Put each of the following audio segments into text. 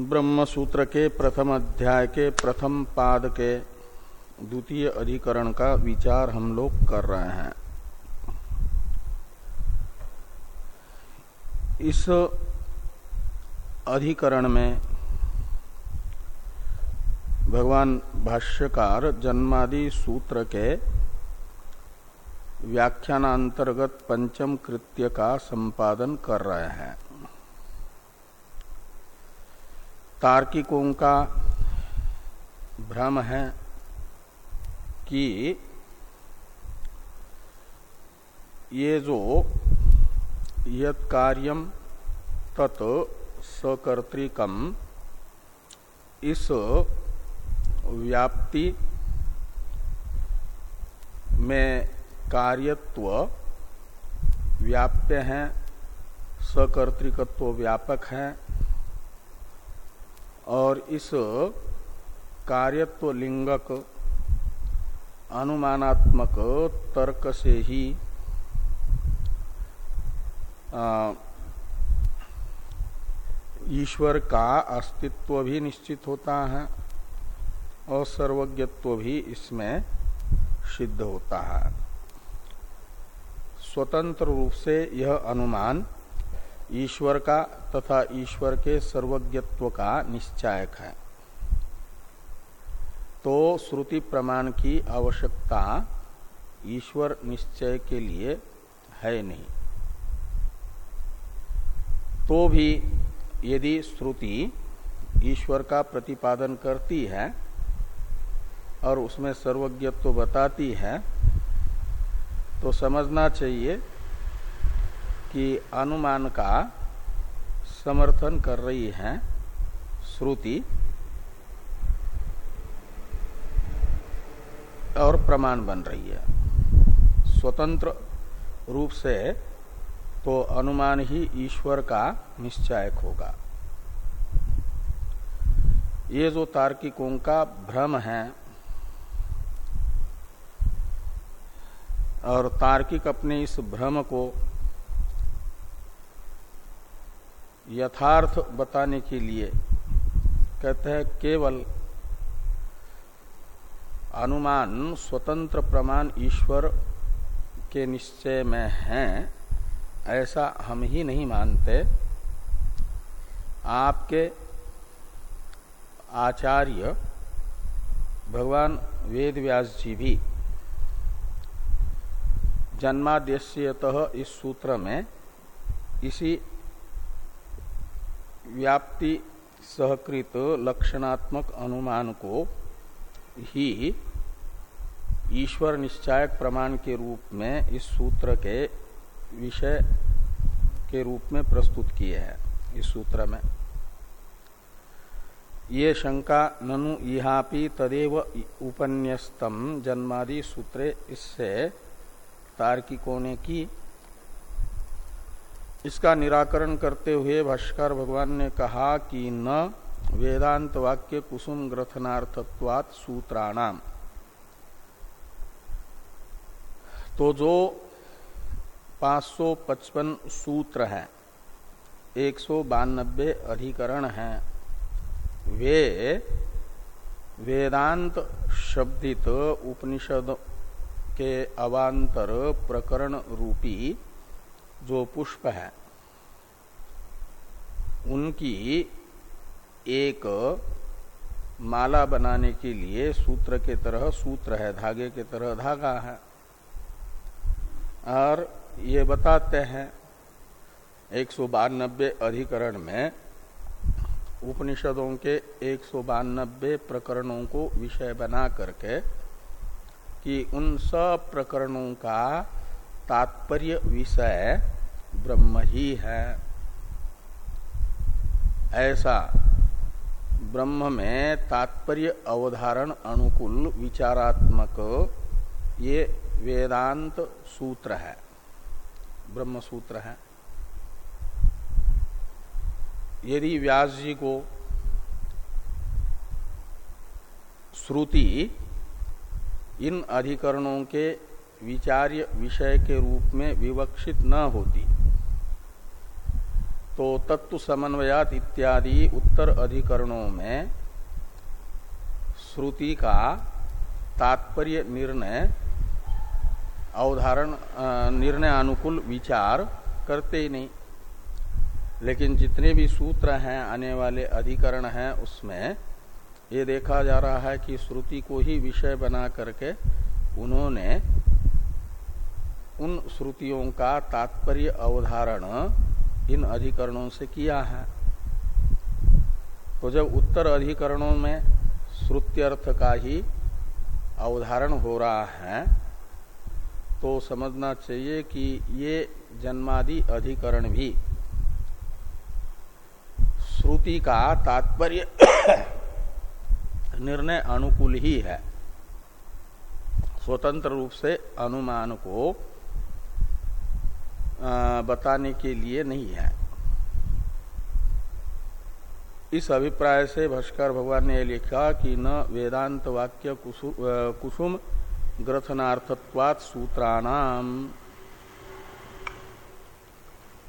ब्रह्म सूत्र के प्रथम अध्याय के प्रथम पाद के द्वितीय अधिकरण का विचार हम लोग कर रहे हैं। इस अधिकरण में भगवान भाष्यकार जन्मादि सूत्र के व्याख्यानांतर्गत पंचम कृत्य का संपादन कर रहे हैं। तार्किकों का भ्रम है कि ये जो कार्यम तत् सकर्तृकम, इस व्याप्ति में कार्यत्व व्याप्य हैं, सकर्तृकत्व व्यापक है। और इस कार्यत्व लिंगक अनुमानात्मक तर्क से ही ईश्वर का अस्तित्व भी निश्चित होता है और सर्वज्ञत्व भी इसमें सिद्ध होता है। स्वतंत्र रूप से यह अनुमान ईश्वर का तथा ईश्वर के सर्वज्ञत्व का निश्चायक है। तो श्रुति प्रमाण की आवश्यकता ईश्वर निश्चय के लिए है नहीं। तो भी यदि श्रुति ईश्वर का प्रतिपादन करती है और उसमें सर्वज्ञत्व बताती है तो समझना चाहिए कि अनुमान का समर्थन कर रही है श्रुति और प्रमाण बन रही है। स्वतंत्र रूप से तो अनुमान ही ईश्वर का निश्चायक होगा। ये जो तार्किकों का भ्रम है और तार्किक अपने इस भ्रम को यथार्थ बताने के लिए कहते हैं, केवल अनुमान, स्वतंत्र प्रमाण ईश्वर के निश्चय में है, ऐसा हम ही नहीं मानते। आपके आचार्य भगवान वेद व्यास जी भी जन्माद्यतः इस सूत्र में इसी व्याप्ति सहकृत लक्षणात्मक अनुमान को ही ईश्वर निश्चायक प्रमाण के रूप में इस सूत्र के विषय के रूप में प्रस्तुत किए हैं, इस सूत्र में। ये शंका ननु इहापि तदेव उपन्यस्तम जन्मादि सूत्रे इससे तार्किकों ने की। इसका निराकरण करते हुए भाष्कर भगवान ने कहा कि न वेदांत वाक्य कुसुम ग्रथनार्थत्वात् सूत्राणाम। तो जो 555 सूत्र हैं, एक सौ बानबे अधिकरण हैं, वे वेदांत शब्दित उपनिषद के अवांतर प्रकरण रूपी जो पुष्प है, उनकी एक माला बनाने के लिए सूत्र के तरह सूत्र है, धागे के तरह धागा है। और ये बताते हैं, एक सौ बानबे अधिकरण में उपनिषदों के एक सौ बानबे प्रकरणों को विषय बना करके कि उन सब प्रकरणों का तात्पर्य विषय ब्रह्म ही है। ऐसा ब्रह्म में तात्पर्य अवधारण अनुकूल विचारात्मक ये वेदांत सूत्र है। ब्रह्म सूत्र है। यदि व्यास जी को श्रुति इन अधिकरणों के विचार्य विषय के रूप में विवक्षित न होती। तो तत्व समन्वयात इत्यादि उत्तर अधिकरणों में श्रुति का तात्पर्य निर्णय, अवधारण निर्णय अनुकूल विचार करते ही नहीं। लेकिन जितने भी सूत्र हैं, आने वाले अधिकरण हैं, उसमें ये देखा जा रहा है कि श्रुति को ही विषय बना करके उन्होंने उन श्रुतियों का तात्पर्य अवधारण इन अधिकरणों से किया है। तो जब उत्तर अधिकरणों में श्रुत्यर्थ का ही अवधारण हो रहा है तो समझना चाहिए कि ये जन्मादि अधिकरण भी श्रुति का तात्पर्य निर्णय अनुकूल ही है। स्वतंत्र रूप से अनुमान को बताने के लिए नहीं है। इस अभिप्राय से भास्कर भगवान ने लिखा कि न वेदांत वाक्य कुसुम ग्रथनार्थत्वात् सूत्राणाम।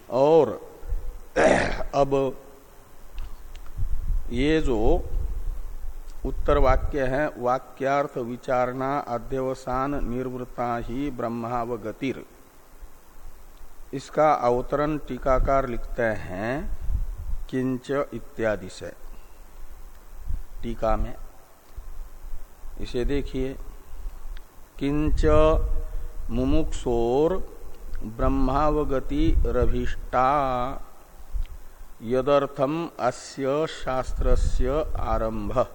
और अब ये जो उत्तर वाक्य है, वाक्यार्थ विचारणा, अध्यवसान, निर्वृत्ता ही ब्रह्मावगतिर। इसका अवतरण टीकाकार लिखते हैं किंच इत्यादि से। टीका में। इसे देखिए। किंच मुमुक्षोर ब्रह्मावगति रभिष्टा यदर्थम अस्य शास्त्रस्य आरंभ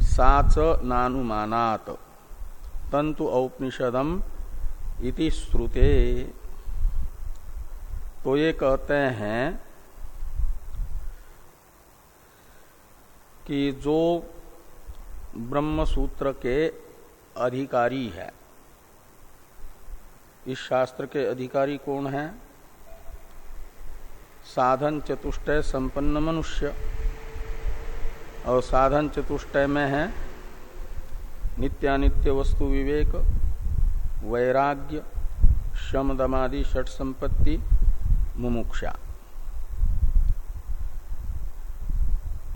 साच नानुमानात। तंतु औपनिषदम इति श्रुते। तो ये कहते हैं कि जो ब्रह्म सूत्र के अधिकारी है, इस शास्त्र के अधिकारी कौन है? साधन चतुष्टय संपन्न मनुष्य। और साधन चतुष्टय में है नित्यानित्य वस्तु विवेक, वैराग्य शम दमादि षट संपत्ति मुमुक्षा।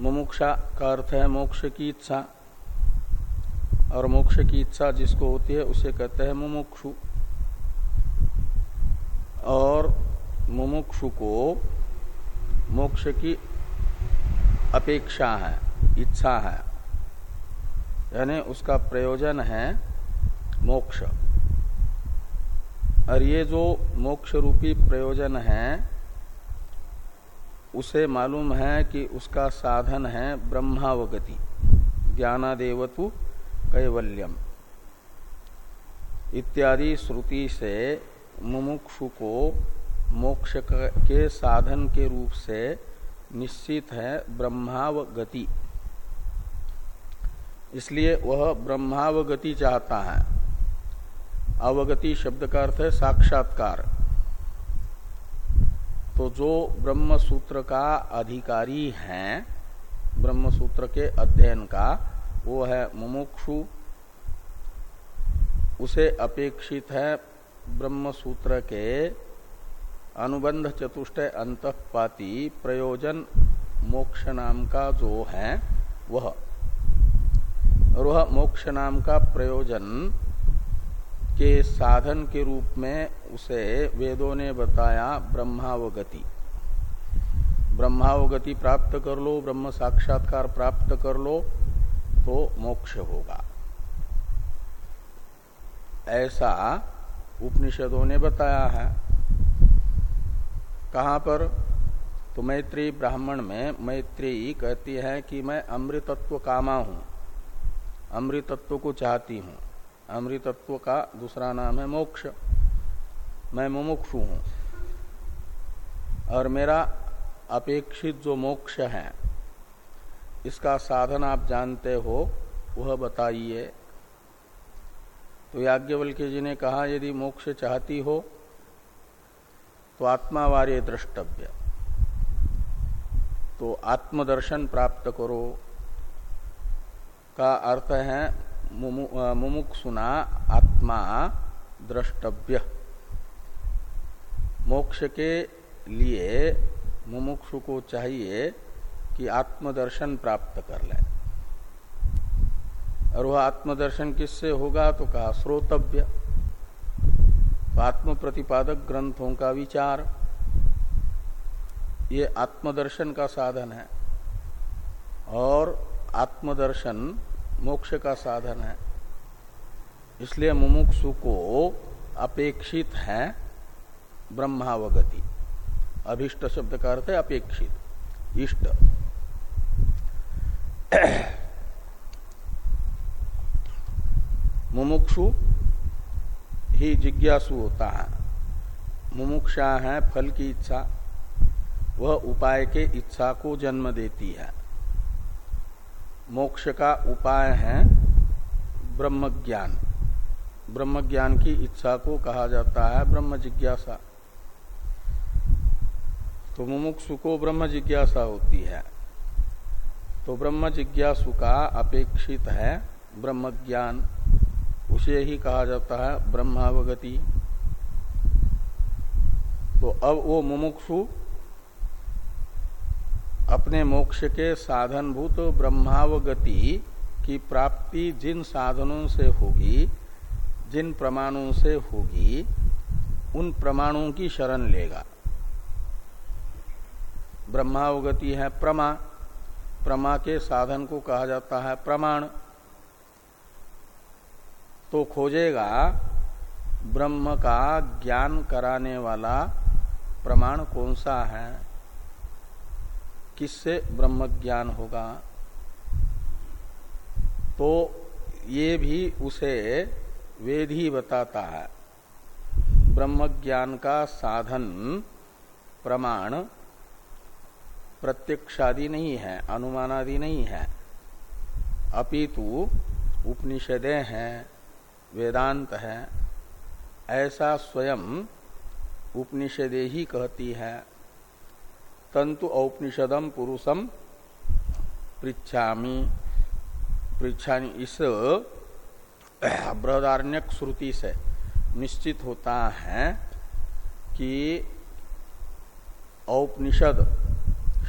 मुमुक्षा का अर्थ है मोक्ष की इच्छा, और मोक्ष की इच्छा जिसको होती है उसे कहते हैं मुमुक्षु। और मुमुक्षु को मोक्ष की अपेक्षा है, इच्छा है, यानी उसका प्रयोजन है मोक्ष। और ये जो मोक्ष रूपी प्रयोजन है, उसे मालूम है कि उसका साधन है ब्रह्मावगति ज्ञानादेव ज्ञानादेवतु कैवल्यम। इत्यादि श्रुति से मुमुक्षु को मोक्ष के साधन के रूप से निश्चित है ब्रह्मावगति। इसलिए वह ब्रह्मावगति चाहता है। अवगति शब्द का अर्थ है साक्षात्कार। तो जो ब्रह्म सूत्र का अधिकारी है ब्रह्म सूत्र के अध्ययन का, वो है मुमुक्षु। उसे अपेक्षित है ब्रह्म सूत्र के अनुबंध चतुष्टय अंतपाती प्रयोजन मोक्ष नाम का जो है, वह। और वह मोक्ष नाम का प्रयोजन के साधन के रूप में उसे वेदों ने बताया ब्रह्मावगति। ब्रह्मावगति प्राप्त कर लो, ब्रह्म साक्षात्कार प्राप्त कर लो तो मोक्ष होगा। ऐसा उपनिषदों ने बताया है। कहा पर? तो मैत्री ब्राह्मण में मैत्री कहती है कि मैं अमृतत्व कामा हूँ, अमृतत्व को चाहती हूँ। अमृतत्व का दूसरा नाम है मोक्ष। मैं मुमुक्षु हूँ। और मेरा अपेक्षित जो मोक्ष है, इसका साधन आप जानते हो, वह बताइए। तो याज्ञवल्क्य जी ने कहा, यदि मोक्ष चाहती हो तो आत्मावार्य द्रष्टव्य। तो आत्मदर्शन प्राप्त करो। का अर्थ है मुमुक्षुना आत्मा द्रष्टव्य। मोक्ष के लिए मुमुक्षु को चाहिए कि आत्मदर्शन प्राप्त कर ले। और वह आत्मदर्शन किससे होगा तो कहा श्रोतव्य। तो आत्म प्रतिपादक ग्रंथों का विचार। ये आत्मदर्शन का साधन है। और आत्मदर्शन मोक्ष का साधन है। इसलिए मुमुक्षु को अपेक्षित है ब्रह्मावगति। अभिष्ट शब्द का अर्थ है अपेक्षित, इष्ट। मुमुक्षु ही जिज्ञासु होता है। मुमुक्षा है फल की इच्छा, वह उपाय के इच्छा को जन्म देती है। मोक्ष का उपाय है ब्रह्म ज्ञान ब्रह्म ज्ञान की इच्छा को कहा जाता है ब्रह्म जिज्ञासा। तो मुमुक्षु को ब्रह्म जिज्ञासा होती है। तो ब्रह्म जिज्ञासु का अपेक्षित है ब्रह्म ज्ञान उसे ही कहा जाता है ब्रह्मावगति। तो अब वो मुमुक्षु अपने मोक्ष के साधनभूत ब्रह्मावगति की प्राप्ति जिन साधनों से होगी, जिन प्रमाणों से होगी, उन प्रमाणों की शरण लेगा। ब्रह्मावगति है प्रमा। प्रमा के साधन को कहा जाता है प्रमाण। तो खोजेगा, ब्रह्म का ज्ञान कराने वाला प्रमाण कौन सा है? किससे ब्रह्म ज्ञान होगा? तो ये भी उसे वेद ही बताता है। ब्रह्म ज्ञान का साधन, प्रमाण प्रत्यक्षादि नहीं है, अनुमानादि नहीं है। अपितु उपनिषदे हैं, वेदांत है, ऐसा स्वयं उपनिषदे ही कहती है। तंतु औपनिषदम पुरुषम पृछामी पृछानी इस बृहदारण्यक श्रुति से निश्चित होता है कि औपनिषद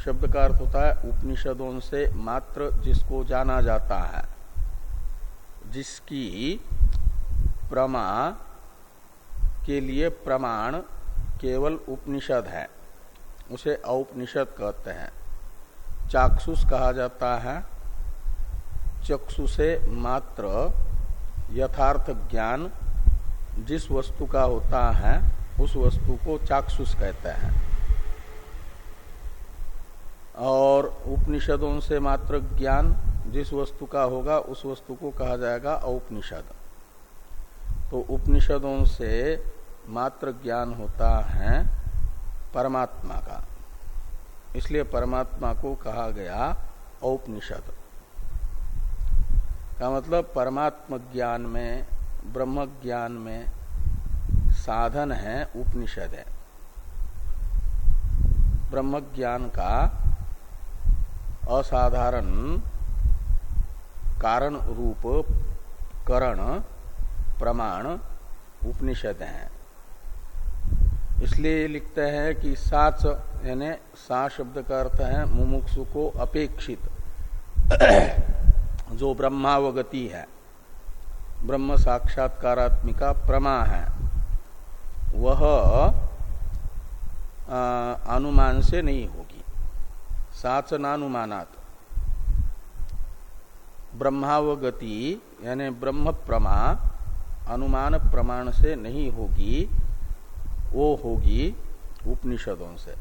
शब्द का अर्थ होता है उपनिषदों से मात्र जिसको जाना जाता है, जिसकी प्रमा के लिए प्रमाण केवल उपनिषद है। उसे औपनिषद कहते हैं। चाक्षुष कहा जाता है चक्षु से मात्र यथार्थ ज्ञान जिस वस्तु का होता है, उस वस्तु को चाक्षुष कहते हैं। और उपनिषदों से मात्र ज्ञान जिस वस्तु का होगा, उस वस्तु को कहा जाएगा औपनिषद। तो उपनिषदों से मात्र ज्ञान होता है परमात्मा का। इसलिए परमात्मा को कहा गया औपनिषद। का मतलब परमात्म ज्ञान में, ब्रह्म ज्ञान में साधन है, उपनिषद है। ब्रह्म ज्ञान का असाधारण कारण रूप, करण, प्रमाण, उपनिषद हैं। इसलिए लिखते हैं कि साच यानी सा शब्द का अर्थ है मुमुक्षु को अपेक्षित। जो ब्रह्मावगति है, ब्रह्म साक्षात्कारात्मिका प्रमा है, वह अनुमान से नहीं होगी। साच साचनानुमानात ब्रह्मावगति, यानी ब्रह्म प्रमा, अनुमान प्रमाण से नहीं होगी। वो होगी उपनिषदों से।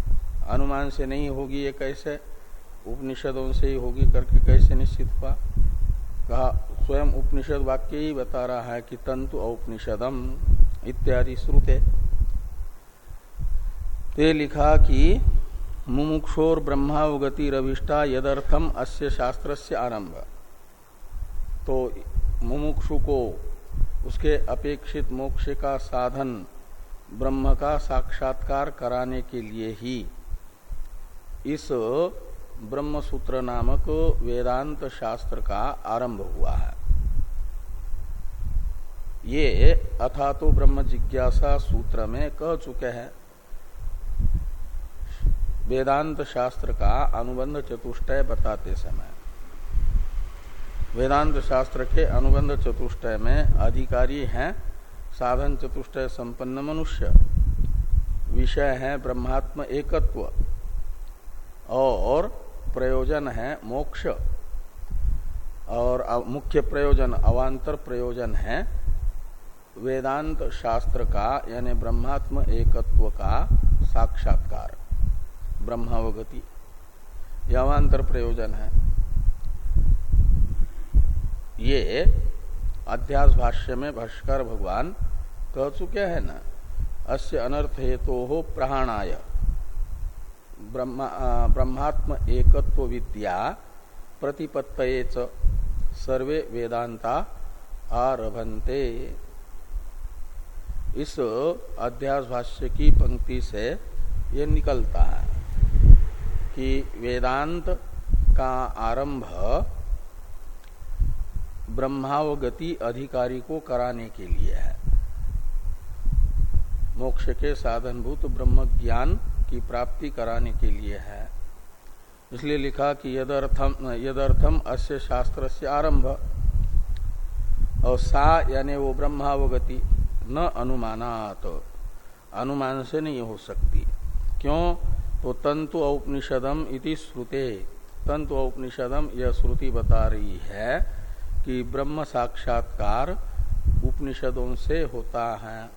अनुमान से नहीं होगी ये कैसे? उपनिषदों से ही होगी करके कैसे निश्चित हुआ? कहा, स्वयं उपनिषद वाक्य ही बता रहा है कि तंतु औपनिषदम इत्यादि श्रुते। ते लिखा कि, मुमुक्षोर ब्रह्मावगति रविष्टा यदर्थम अस्य शास्त्र से आरंभ। तो मुमुक्षु को उसके अपेक्षित मोक्ष का साधन ब्रह्म का साक्षात्कार कराने के लिए ही इस ब्रह्म सूत्र नामक वेदांत शास्त्र का आरंभ हुआ है। ये अथा तो ब्रह्म जिज्ञासा सूत्र में कह चुके हैं। वेदांत शास्त्र का अनुबंध चतुष्टय बताते समय। वेदांत शास्त्र के अनुबंध चतुष्टय में अधिकारी हैं साधन चतुष्ट संपन्न मनुष्य। विषय है ब्रह्मात्म एकत्व। और प्रयोजन है मोक्ष। और मुख्य प्रयोजन अवांतर प्रयोजन है वेदांत शास्त्र का, यानी ब्रह्मात्म एकत्व का साक्षात्कार। ब्रह्मावगति। यह अवांतर प्रयोजन है। ये अध्यास भाष्य में भाष्कर भगवान कह चुके हैं ना? अस्य अनर्थ हेतु हो प्रहाणाय ब्रह्मात्म एकत्व विद्या प्रतिपत्त सर्वे वेदांता आरभंते इस अध्यास भाष्य की पंक्ति से ये निकलता है कि वेदांत का आरंभ ब्रह्मावगति अधिकारी को कराने के लिए है। मोक्ष के साधनभूत ब्रह्म ज्ञान की प्राप्ति कराने के लिए है। इसलिए लिखा कि यदर्थम यदर्थम अस्य शास्त्र से आरंभ। और सा यानी वो ब्रह्मावगति न अनुमानात। अनुमान से नहीं हो सकती। क्यों? तो तंतु औपनिषदम इति श्रुते। तंतु औपनिषदम यह श्रुति बता रही है कि ब्रह्म साक्षात्कार उपनिषदों से होता है।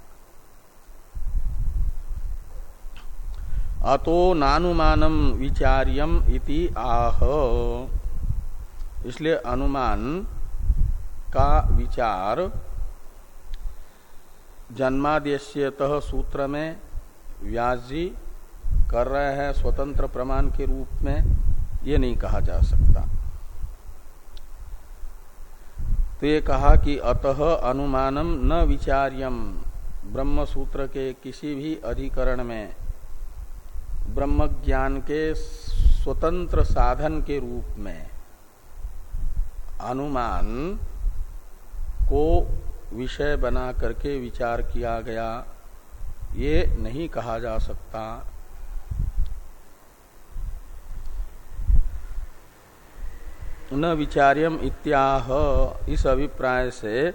अतो नानुमानम विचार्यम इति आह। इसलिए अनुमान का विचार जन्माद्यत सूत्र में व्यास जी कर रहे हैं, स्वतंत्र प्रमाण के रूप में, ये नहीं कहा जा सकता। तो ये कहा कि अतः अनुमानम न विचार्यम ब्रह्म सूत्र के किसी भी अधिकरण में ब्रह्म ज्ञान के स्वतंत्र साधन के रूप में अनुमान को विषय बना करके विचार किया गया, ये नहीं कहा जा सकता। न विचार्यम इत्याह। इस अभिप्राय से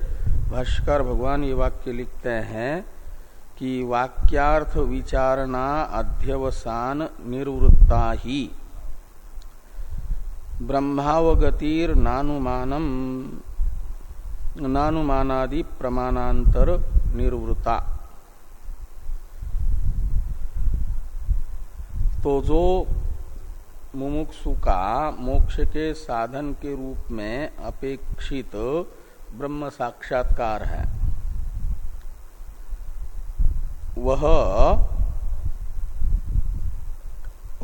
भाष्कर भगवान ये वाक्य लिखते हैं कि वाक्यार्थ विचारणा अध्यवसान निर्वृत्ता ही। ब्रह्मावगतिर नानुमानम, नानुमानादि प्रमाणांतर निर्वृता तो जो मुमुक्षु का मोक्ष के साधन के रूप में अपेक्षित ब्रह्म साक्षात्कार है। वह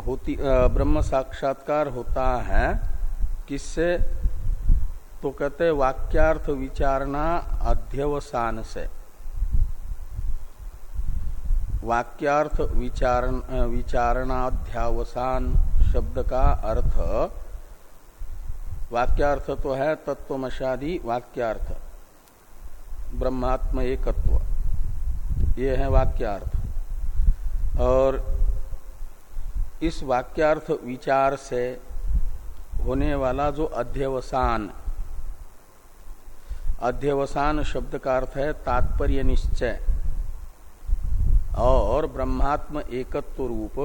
होती ब्रह्म साक्षात्कार होता है। किससे? तो कहते वाक्यार्थ विचारणा अध्यवसान से। वाक्यार्थ विचारण विचारणाध्यावसान। शब्द का अर्थ। वाक्यार्थ तो है तत्वमशादी वाक्यार्थ। ब्रह्मात्म एकत्व। ये है वाक्यार्थ। और इस वाक्यार्थ विचार से होने वाला जो अध्यवसान अध्यवसान शब्द का अर्थ है तात्पर्य निश्चय। और ब्रह्मात्म एकत्व रूप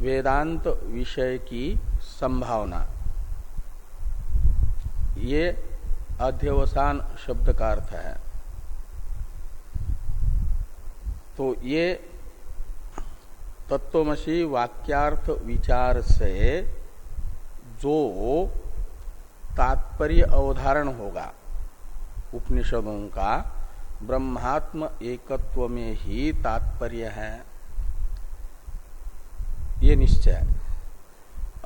वेदांत विषय की संभावना। ये अध्यवसान शब्द का अर्थ है। तो ये तत्वमसी वाक्यार्थ विचार से जो तात्पर्य अवधारण होगा उपनिषदों का, ब्रह्मात्म एकत्व में ही तात्पर्य है। ये निश्चय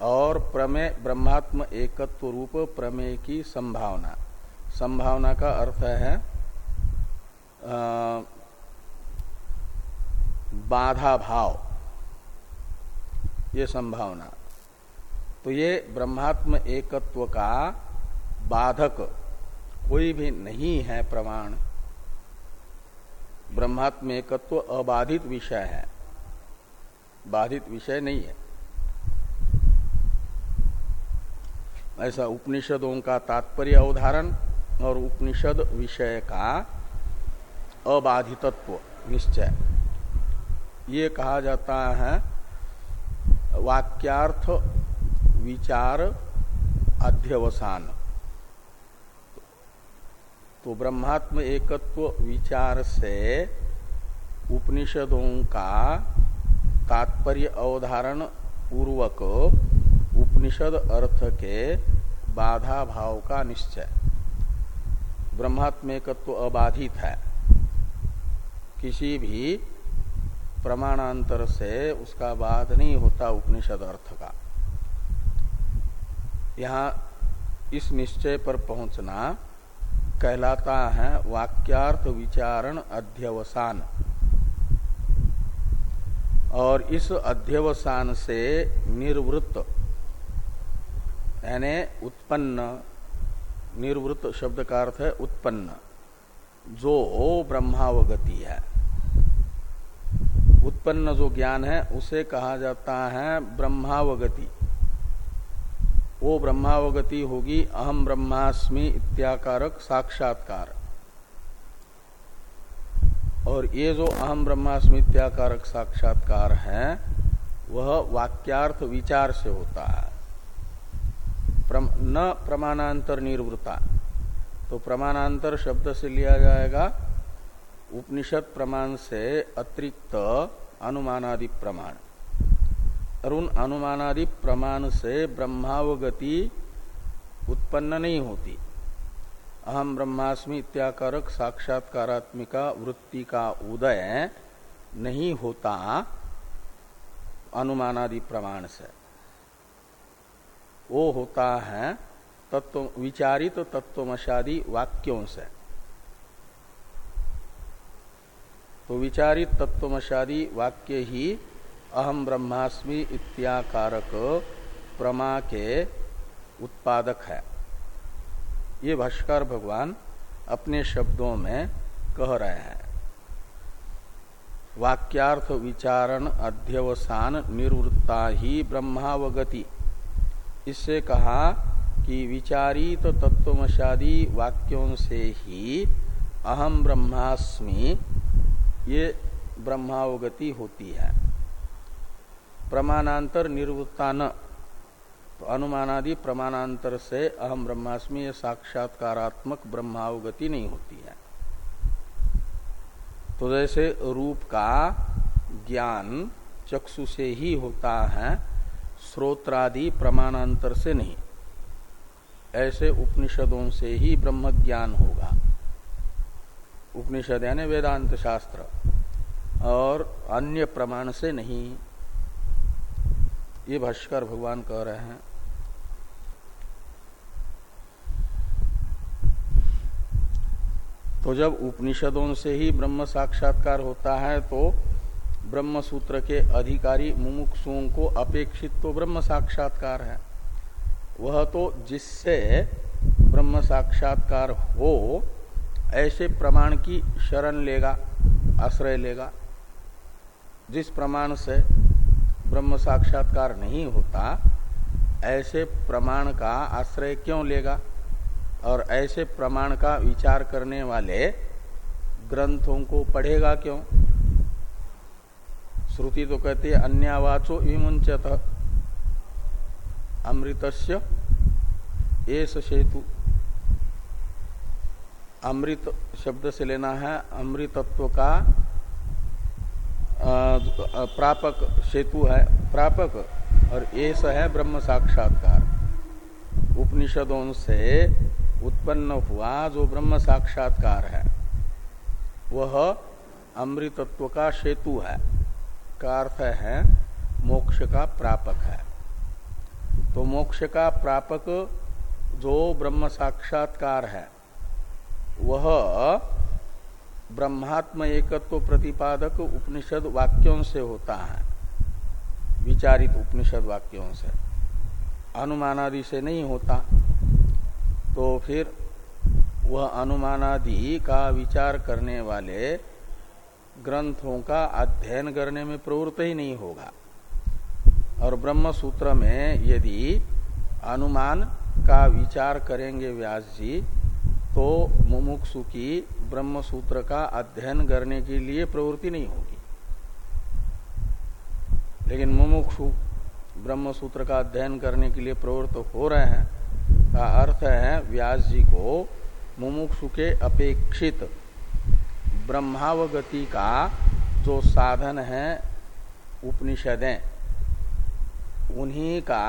और प्रमेय ब्रह्मात्म एकत्व रूप प्रमेय की संभावना। संभावना का अर्थ है आ, बाधा भाव। ये संभावना। तो ये ब्रह्मात्म एकत्व का बाधक कोई भी नहीं है प्रमाण। ब्रह्मात्म एकत्व अबाधित विषय है। बाधित विषय नहीं है। ऐसा उपनिषदों का तात्पर्य अवधारण और उपनिषद विषय का अबाधितत्व, निश्चय। ये कहा जाता है, वाक्यार्थ, विचार, अध्यवसान। तो ब्रह्मात्म एकत्व विचार से उपनिषदों का तात्पर्य अवधारण पूर्वक उपनिषद अर्थ के बाधा भाव का निश्चय। ब्रह्मात्मेकत्व अबाधित है। किसी भी प्रमाणांतर से उसका बाध नहीं होता उपनिषद अर्थ का। यहाँ इस निश्चय पर पहुँचना कहलाता है वाक्यार्थ विचारण अध्यवसान। और इस अध्यवसान से निर्वृत्त, यानी उत्पन्न, निर्वृत्त शब्द का अर्थ है उत्पन्न, जो ब्रह्मावगति है। उत्पन्न जो ज्ञान है, उसे कहा जाता है ब्रह्मावगति। वो ब्रह्मावगति होगी अहम ब्रह्मास्मि इत्याकारक साक्षात्कार। और ये जो अहम ब्रह्मास्मि इत्याकारक साक्षात्कार है वह वाक्यार्थ विचार से होता है। प्रम, न प्रमाणांतर निर्वृता तो प्रमाणांतर शब्द से लिया जाएगा उपनिषद प्रमाण से अतिरिक्त अनुमानादि प्रमाण। और उन अनुमानादि प्रमाण से ब्रह्मावगति उत्पन्न नहीं होती। अहम ब्रह्मास्मि इत्याकारक साक्षात्कारात्मिका वृत्ति का उदय नहीं होता अनुमानादि प्रमाण से। वो होता है तत्व, विचारित तो तत्वमशादी वाक्यों से। तो विचारित तत्वमशादी वाक्य ही अहम ब्रह्मास्मि इत्याकारक प्रमा के उत्पादक है। ये भाष्कर भगवान अपने शब्दों में कह रहे हैं। वाक्यार्थ विचारण अध्यवसान निर्वृत्ता ही ब्रह्मावगति। इससे कहा कि विचारित तत्वमशादी वाक्यों से ही अहम ब्रह्मास्मि, ये ब्रह्मावगति होती है। प्रमाणांतर निर्वृत्ता न तो अनुमानादि प्रमाणांतर से अहम ब्रह्मास्मि साक्षात्कारात्मक ब्रह्मावगति नहीं होती है। तो जैसे रूप का ज्ञान चक्षु से ही होता है श्रोत्रादि प्रमाणांतर से नहीं। ऐसे उपनिषदों से ही ब्रह्म ज्ञान होगा। उपनिषद यानी वेदांत शास्त्र और अन्य प्रमाण से नहीं। ये भाष्कर भगवान कह रहे हैं। तो जब उपनिषदों से ही ब्रह्म साक्षात्कार होता है तो ब्रह्म सूत्र के अधिकारी मुमुक्षुओं को अपेक्षित तो ब्रह्म साक्षात्कार है। वह तो जिससे ब्रह्म साक्षात्कार हो, ऐसे प्रमाण की शरण लेगा, आश्रय लेगा। जिस प्रमाण से ब्रह्म साक्षात्कार नहीं होता, ऐसे प्रमाण का आश्रय क्यों लेगा? और ऐसे प्रमाण का विचार करने वाले ग्रंथों को पढ़ेगा क्यों? श्रुति तो कहती है, अन्यावाचो विमुंचत अमृतस्य एस सेतु। अमृत शब्द से लेना है, अमृतत्व का प्रापक सेतु है, प्रापक, और एस है ब्रह्म साक्षात्कार। उपनिषदों से उत्पन्न हुआ, जो ब्रह्म साक्षात्कार है, वह अमृतत्व का सेतु है। का अर्थ है, मोक्ष का प्रापक है। तो मोक्ष का प्रापक जो ब्रह्म साक्षात्कार है, वह ब्रह्मात्म एकत्व प्रतिपादक उपनिषद वाक्यों से होता है। विचारित उपनिषद वाक्यों से। अनुमानादि से नहीं होता। तो फिर वह अनुमानादि का विचार करने वाले ग्रंथों का अध्ययन करने में प्रवृत्त ही नहीं होगा। और ब्रह्म सूत्र में यदि अनुमान का विचार करेंगे व्यास जी तो मुमुक्षु की ब्रह्म सूत्र का अध्ययन करने के लिए प्रवृत्ति नहीं होगी। लेकिन मुमुक्षु ब्रह्म सूत्र का अध्ययन करने के लिए प्रवृत्त हो रहे हैं का अर्थ है व्यास जी को मुमुक्षु के अपेक्षित ब्रह्मावगति का जो साधन है, उपनिषदें, उन्हीं का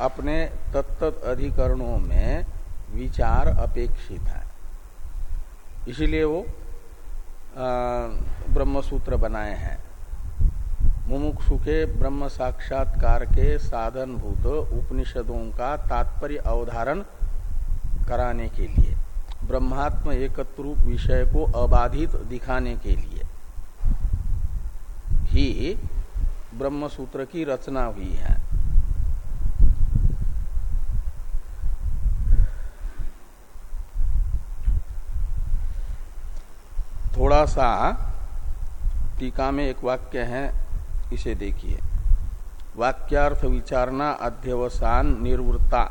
अपने तत्त अधिकरणों में विचार अपेक्षित है। इसीलिए वो ब्रह्मसूत्र बनाए हैं। मुमुक्षु के ब्रह्म साक्षात्कार के साधन भूत उपनिषदों का तात्पर्य अवधारण कराने के लिए, ब्रह्मात्म एकत्र रूप विषय को अबाधित दिखाने के लिए। ही ब्रह्म सूत्र की रचना हुई है। थोड़ा सा टीका में एक वाक्य है इसे देखिए। वाक्यार्थ विचारना अध्यवसान निर्वृत्ता।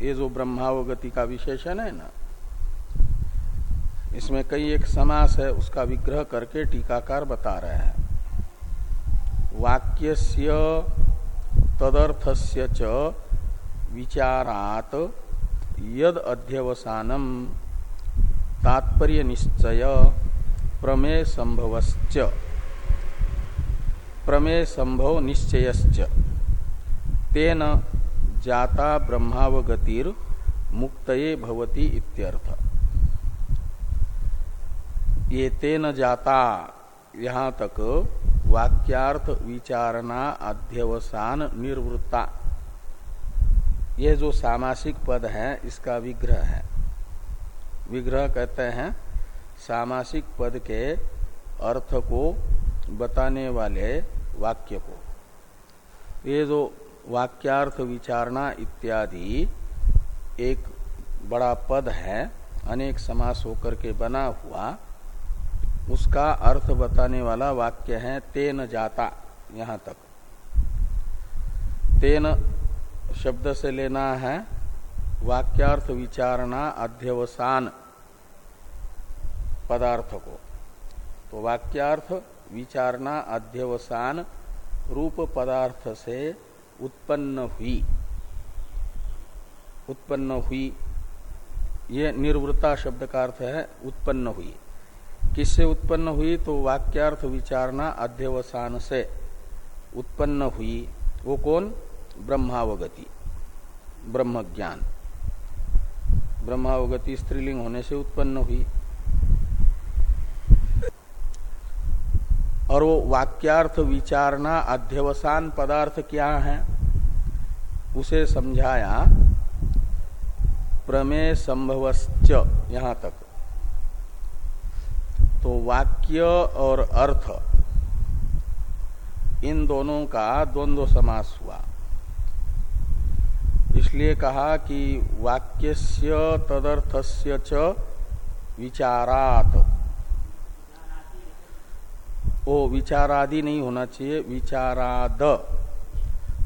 ये जो ब्रह्मावगति का विशेषण है ना, इसमें कई एक समास है, उसका विग्रह करके टीकाकार बता रहे हैं। वाक्यस्य तदर्थस्य च विचारात यद अध्यवसानम तात्पर्य निश्चय प्रमेय संभवश्च। प्रमेय संभव निश्चयश्च। तेन जाता ब्रह्मावगतिर मुक्तये भवति इत्यर्थ। ये तेन जाता यहाँ तक वाक्यार्थ विचारणा अध्यवसान निर्वृत्ता। यह जो सामासिक पद है, इसका विग्रह है। विग्रह कहते हैं, सामासिक पद के अर्थ को बताने वाले वाक्य को। ये जो वाक्यार्थ विचारणा इत्यादि एक बड़ा पद है, अनेक समास होकर के बना हुआ, उसका अर्थ बताने वाला वाक्य है, तेन जाता, यहाँ तक। तेन शब्द से लेना है, वाक्यार्थ विचारणा अध्यवसान पदार्थ को। तो वाक्यार्थ विचारणा अध्यवसान रूप पदार्थ से उत्पन्न हुई। उत्पन्न हुई। ये निर्वृत्ता शब्द का अर्थ है उत्पन्न हुई। किससे उत्पन्न हुई? तो वाक्यार्थ विचारणा अध्यवसान से उत्पन्न हुई। वो कौन? ब्रह्मावगति। ब्रह्म ज्ञान ब्रह्मावगति स्त्रीलिंग होने से उत्पन्न हुई। और वो वाक्यार्थ विचारणा अध्यवसान पदार्थ क्या है? उसे समझाया, प्रमेय संभवश्च यहाँ तक। तो वाक्य और अर्थ, इन दोनों का द्वंद्व समास हुआ। इसलिए कहा कि वाक्यस्य तदर्थस्य च विचारात। वो विचारादि नहीं होना चाहिए, विचाराद।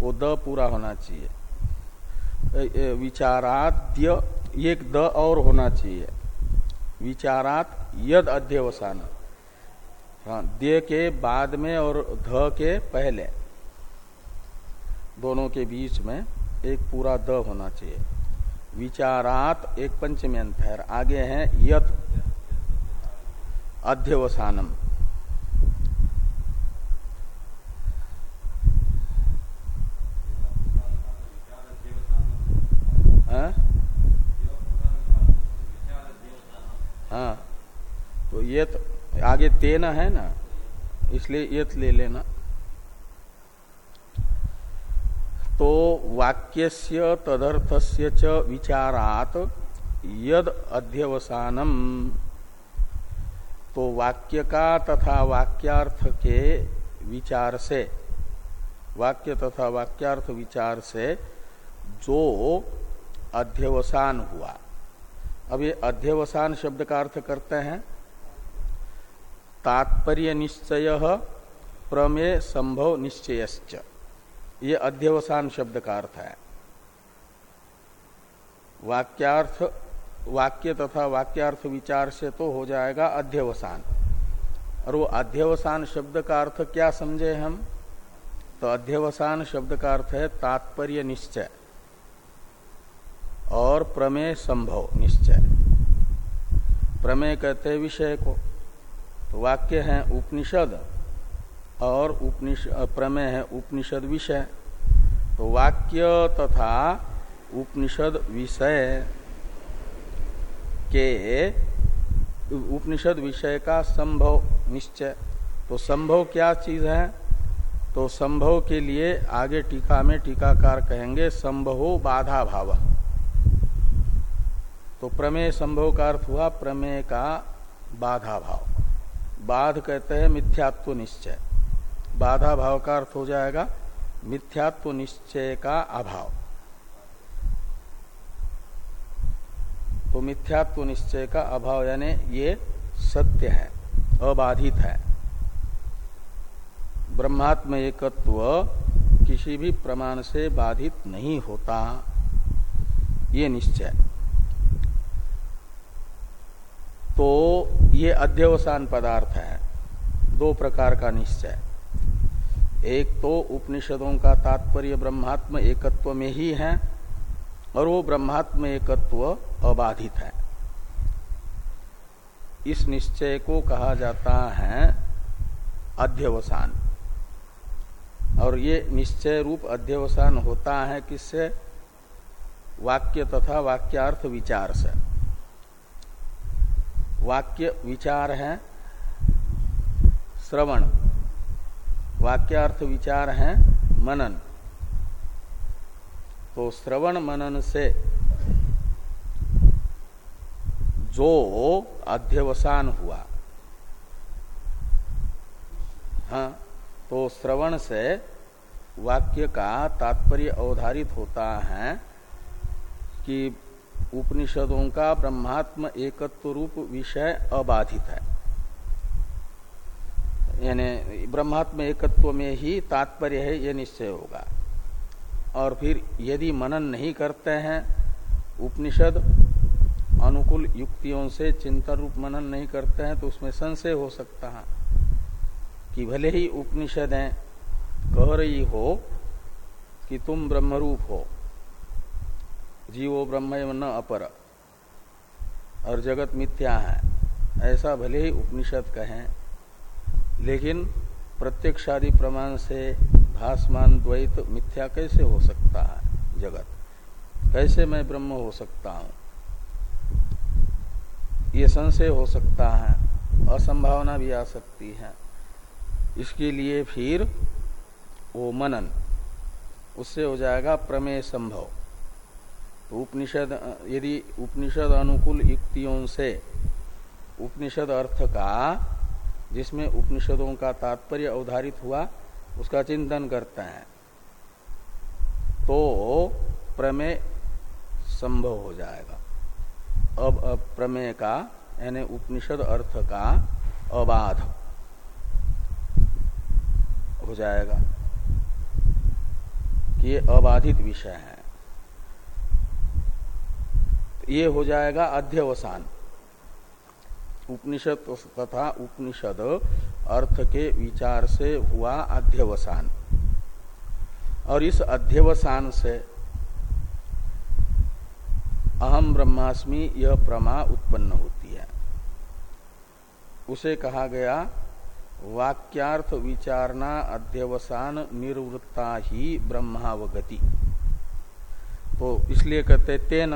वो द पूरा होना चाहिए। विचाराद्य, एक द और होना चाहिए। विचारात, यद अध्यवसान। हाँ दे के बाद में और ध के पहले। दोनों के बीच में एक पूरा द होना चाहिए। विचारात एक पंचमी अंत है आगे है यत अध्यवसानम। हाँ? हाँ। तो ये तो आगे तेना है ना, इसलिए ये ले लेना। तो वाक्यस्य तदर्थस्य च विचारात यद अध्यवसानम। तो वाक्य का तथा वाक्यार्थ के विचार से, वाक्य तथा वाक्यार्थ विचार से जो अध्यवसान हुआ। अब ये अध्यवसान शब्द का अर्थ करते हैं, तात्पर्य निश्चय प्रमेय संभव निश्चय ये अध्यवसान शब्द का अर्थ है। वाक्यार्थ, वाक्य तथा वाक्यार्थ विचार से तो हो जाएगा अध्यवसान। और वो अध्यवसान शब्द का अर्थ क्या समझे हम? तो अध्यवसान शब्द का अर्थ है तात्पर्य निश्चय। और प्रमेय संभव, निश्चय। प्रमेय कहते विषय को। तो वाक्य है उपनिषद और उपनिषद प्रमेय है उपनिषद विषय। तो वाक्य तथा उपनिषद विषय के, उपनिषद विषय का संभव, निश्चय। तो संभव क्या चीज़ है? तो संभव के लिए आगे टीका में टीकाकार कहेंगे, संभवो बाधा भाव। तो प्रमेय संभव का अर्थ हुआ प्रमेय का बाधा भाव। बाध कहते हैं मिथ्यात्व निश्चय। बाधा भाव का अर्थ हो जाएगा मिथ्यात्व निश्चय का अभाव। तो मिथ्यात्व निश्चय का अभाव यानी ये सत्य है, अबाधित है। ब्रह्मात्म एकत्व किसी भी प्रमाण से बाधित नहीं होता। ये निश्चय। तो ये अध्यवसान पदार्थ है। दो प्रकार का निश्चय। एक तो उपनिषदों का तात्पर्य ब्रह्मात्म एकत्व में ही है, और वो ब्रह्मात्म एकत्व अबाधित है। इस निश्चय को कहा जाता है अध्यवसान। और ये निश्चय रूप अध्यवसान होता है किससे? वाक्य तथा वाक्यार्थ विचार से। वाक्य विचार है, श्रवण। वाक्यार्थ विचार है, मनन। तो श्रवण मनन से जो अध्यवसान हुआ हाँ तो श्रवण से वाक्य का तात्पर्य अवधारित होता है कि उपनिषदों का ब्रह्मात्म एकत्व रूप विषय अबाधित है। यानी ब्रह्मात्म एकत्व में ही तात्पर्य है, ये निश्चय होगा। और फिर यदि मनन नहीं करते हैं, उपनिषद अनुकूल युक्तियों से चिंतन रूप मनन नहीं करते हैं तो उसमें संशय हो सकता है कि भले ही उपनिषदें कह रही हो कि तुम ब्रह्मरूप हो जीवो ब्रह्म न अपर। और जगत मिथ्या है। ऐसा भले ही उपनिषद कहें, लेकिन प्रत्यक्षादि प्रमाण से भासमान द्वैत मिथ्या कैसे हो सकता है जगत? कैसे मैं ब्रह्म हो सकता हूँ? ये संशय हो सकता है, असंभावना भी आ सकती है। इसके लिए फिर वो मनन, उससे हो जाएगा प्रमेय संभव। उपनिषद यदि उपनिषद अनुकूल युक्तियों से उपनिषद अर्थ का जिसमें उपनिषदों का तात्पर्य अवधारित हुआ उसका चिंतन करते हैं तो प्रमेय संभव हो जाएगा। अब, अब प्रमेय का यानी उपनिषद अर्थ का अबाध हो जाएगा कि ये अबाधित विषय है। ये हो जाएगा अध्यवसान। उपनिषद तथा उपनिषद अर्थ के विचार से हुआ अध्यवसान। और इस अध्यवसान से अहम ब्रह्मास्मि यह प्रमा उत्पन्न होती है। उसे कहा गया वाक्यार्थ विचारना अध्यवसान निर्वृत्ता ही ब्रह्मावगति। तो इसलिए कहते तेन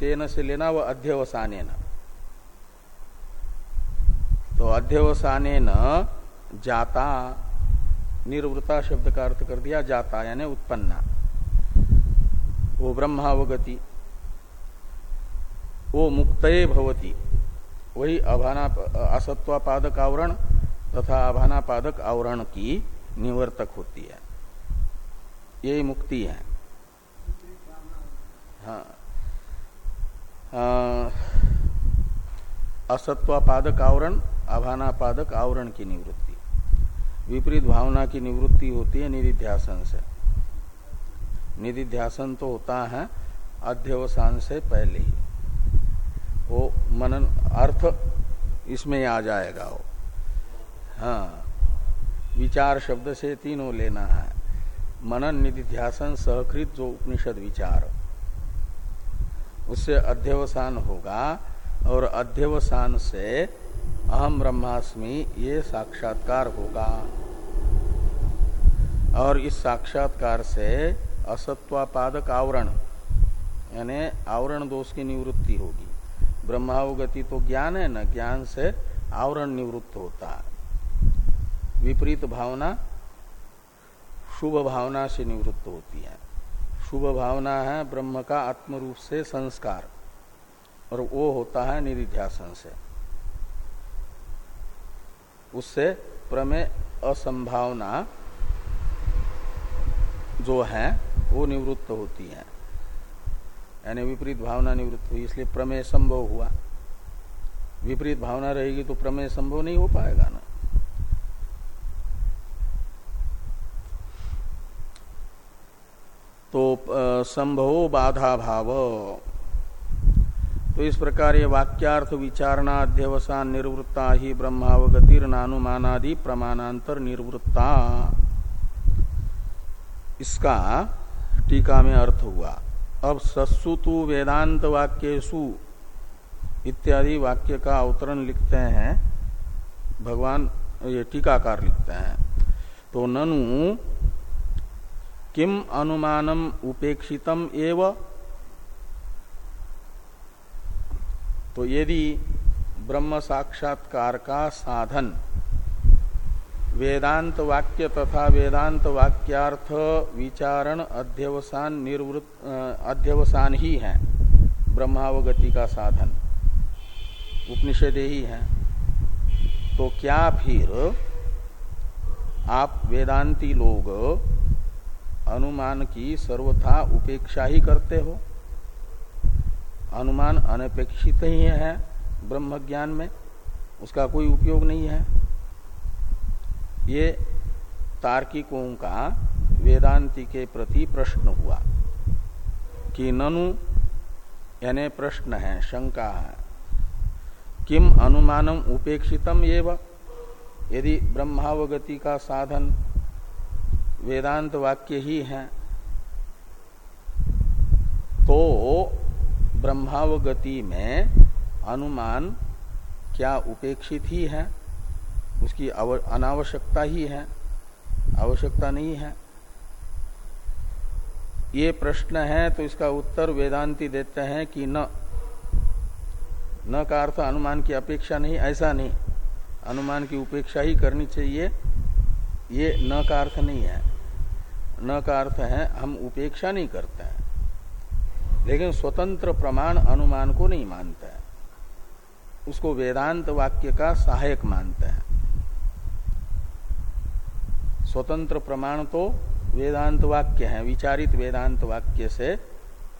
तेन से लेना वह अध्यवसाने तो अध्यवसाने जाता, निर्वृता शब्द का अर्थ कर दिया, जाता यानी उत्पन्ना। वो ब्रह्मावगति वो मुक्त भवती। वही अभाना, असत्वापादक आवरण तथा अभानापादक आवरण की निवर्तक होती है। यही मुक्ति है। हाँ। असत्वापादक आवरण, आभानापादक आवरण की निवृत्ति। विपरीत भावना की निवृत्ति होती है निधिध्यासन से। निधिध्यासन तो होता है अध्यवसान से पहले ही। वो मनन, अर्थ इसमें आ जाएगा वो। हाँ विचार शब्द से तीनों लेना है। मनन, निधिध्यासन, सहकृत जो उपनिषद विचार। उससे अध्यवसान होगा और अध्यवसान से अहम ब्रह्मास्मि ये साक्षात्कार होगा। और इस साक्षात्कार से असत्वापादक आवरण, यानी आवरण दोष की निवृत्ति होगी। ब्रह्मावगति तो ज्ञान है ना, ज्ञान से आवरण निवृत्त होता है। विपरीत भावना, शुभ भावना से निवृत्त होती है। शुभ भावना है ब्रह्म का आत्म रूप से संस्कार। और वो होता है निधिध्यासन से। उससे प्रमेय असंभावना जो है, वो निवृत्त होती है। यानी विपरीत भावना निवृत्त हुई, इसलिए प्रमेय संभव हुआ। विपरीत भावना रहेगी तो प्रमेय संभव नहीं हो पाएगा ना। तो संभव बाधा भाव। तो इस प्रकार ये वाक्यार्थ विचारणा अध्यवसान निर्वृत्ता ही ब्रह्मावगतिर नानुमानादि प्रमाणांतर निर्वृत्ता। इसका टीका में अर्थ हुआ। अब सत्सु तु वेदांत वाक्यसु इत्यादि वाक्य का अवतरण लिखते हैं। भगवान ये टीकाकार लिखते हैं। तो ननु किम अनुमानम उपेक्षितम एव? तो यदि ब्रह्म साक्षात्कार का साधन, वेदांत वाक्य तथा वेदांत वाक्यार्थ विचारण अध्यवसान निर्वृत्त अध्यवसान ही है, ब्रह्मावगति का साधन। उपनिषद ही है। तो क्या फिर आप वेदांती लोग अनुमान की सर्वथा उपेक्षा ही करते हो। अनुमान अनपेक्षित ही है ब्रह्म ज्ञान में, उसका कोई उपयोग नहीं है। ये तार्किकों का वेदांति के प्रति प्रश्न हुआ कि ननु, यानी प्रश्न है, शंका है, किम अनुमानम उपेक्षितम एव? यदि ब्रह्मावगति का साधन वेदांत वाक्य ही है। तो ब्रह्मावगति में अनुमान क्या उपेक्षित ही है? उसकी अनावश्यकता ही है। आवश्यकता नहीं है। ये प्रश्न है तो इसका उत्तर वेदांती देते हैं कि न। न का अर्थ अनुमान की अपेक्षा नहीं, ऐसा नहीं। अनुमान की उपेक्षा ही करनी चाहिए। ये न का अर्थ नहीं है। न का अर्थ है, हम उपेक्षा नहीं करते हैं। लेकिन स्वतंत्र प्रमाण अनुमान को नहीं मानते हैं। उसको वेदांत वाक्य का सहायक मानते हैं। स्वतंत्र प्रमाण तो वेदांत वाक्य है, विचारित वेदांत वाक्य से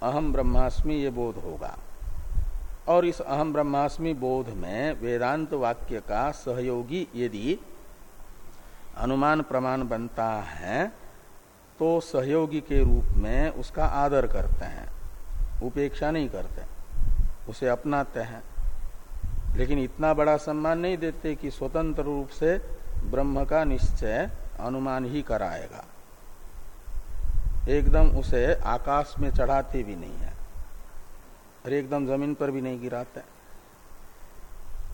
अहम ब्रह्मास्मि ये बोध होगा। और इस अहम ब्रह्मास्मि बोध में वेदांत वाक्य का सहयोगी यदि अनुमान प्रमाण बनता है तो सहयोगी के रूप में उसका आदर करते हैं, उपेक्षा नहीं करते, उसे अपनाते हैं। लेकिन इतना बड़ा सम्मान नहीं देते कि स्वतंत्र रूप से ब्रह्म का निश्चय अनुमान ही कराएगा। एकदम उसे आकाश में चढ़ाते भी नहीं है, और एकदम ज़मीन पर भी नहीं गिराते।